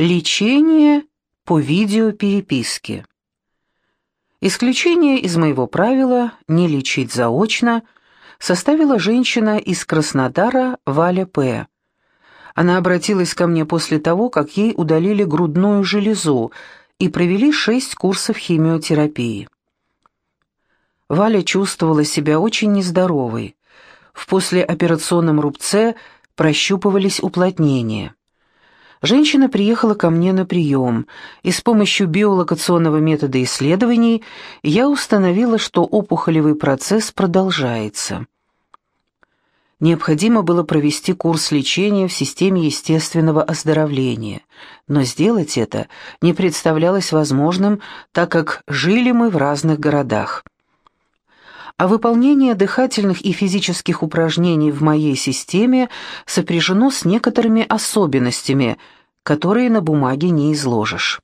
Лечение по видеопереписке. Исключение из моего правила «не лечить заочно» составила женщина из Краснодара Валя П. Она обратилась ко мне после того, как ей удалили грудную железу и провели шесть курсов химиотерапии. Валя чувствовала себя очень нездоровой. В послеоперационном рубце прощупывались уплотнения. Женщина приехала ко мне на прием, и с помощью биолокационного метода исследований я установила, что опухолевый процесс продолжается. Необходимо было провести курс лечения в системе естественного оздоровления, но сделать это не представлялось возможным, так как жили мы в разных городах. А выполнение дыхательных и физических упражнений в моей системе сопряжено с некоторыми особенностями, которые на бумаге не изложишь.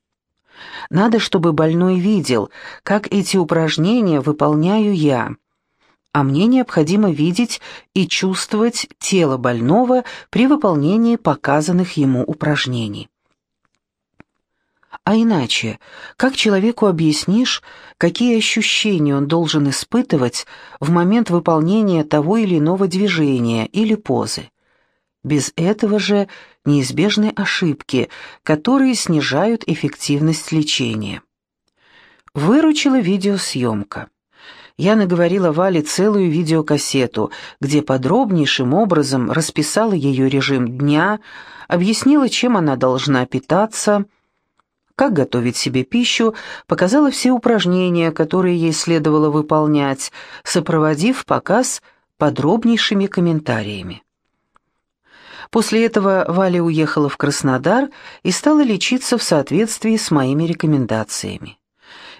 Надо, чтобы больной видел, как эти упражнения выполняю я. А мне необходимо видеть и чувствовать тело больного при выполнении показанных ему упражнений. А иначе, как человеку объяснишь, какие ощущения он должен испытывать в момент выполнения того или иного движения или позы? Без этого же неизбежны ошибки, которые снижают эффективность лечения. Выручила видеосъемка. Я наговорила Вале целую видеокассету, где подробнейшим образом расписала ее режим дня, объяснила, чем она должна питаться – как готовить себе пищу, показала все упражнения, которые ей следовало выполнять, сопроводив показ подробнейшими комментариями. После этого Валя уехала в Краснодар и стала лечиться в соответствии с моими рекомендациями.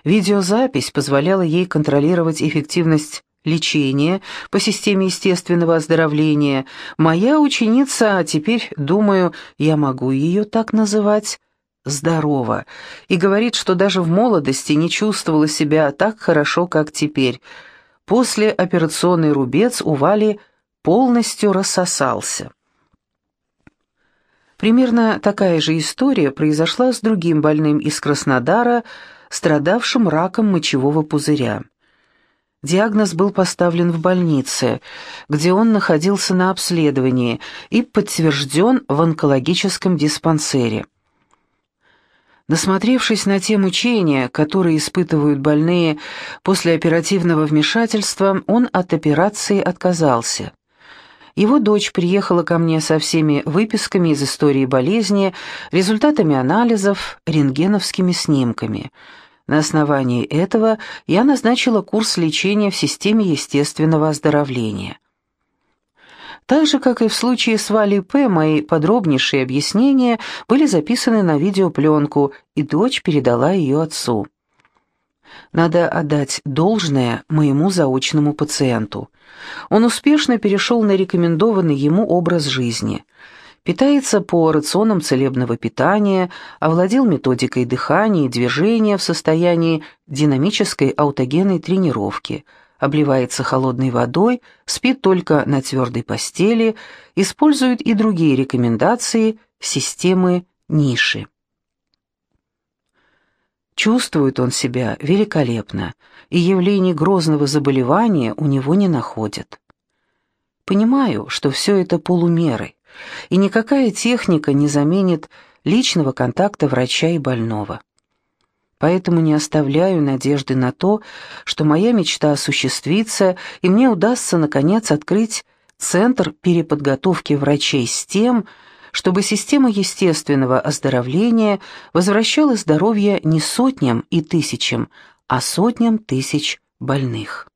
Видеозапись позволяла ей контролировать эффективность лечения по системе естественного оздоровления. Моя ученица, а теперь, думаю, я могу ее так называть, здорова и говорит, что даже в молодости не чувствовала себя так хорошо, как теперь. После операционный рубец у Вали полностью рассосался. Примерно такая же история произошла с другим больным из Краснодара, страдавшим раком мочевого пузыря. Диагноз был поставлен в больнице, где он находился на обследовании и подтвержден в онкологическом диспансере. Насмотревшись на те мучения, которые испытывают больные после оперативного вмешательства, он от операции отказался. Его дочь приехала ко мне со всеми выписками из истории болезни, результатами анализов, рентгеновскими снимками. На основании этого я назначила курс лечения в системе естественного оздоровления. Так же, как и в случае с Валей П., мои подробнейшие объяснения были записаны на видеопленку, и дочь передала ее отцу. Надо отдать должное моему заочному пациенту. Он успешно перешел на рекомендованный ему образ жизни. Питается по рационам целебного питания, овладел методикой дыхания и движения в состоянии динамической аутогенной тренировки – обливается холодной водой, спит только на твердой постели, использует и другие рекомендации системы ниши. Чувствует он себя великолепно, и явлений грозного заболевания у него не находят. Понимаю, что все это полумеры, и никакая техника не заменит личного контакта врача и больного поэтому не оставляю надежды на то, что моя мечта осуществится, и мне удастся, наконец, открыть центр переподготовки врачей с тем, чтобы система естественного оздоровления возвращала здоровье не сотням и тысячам, а сотням тысяч больных.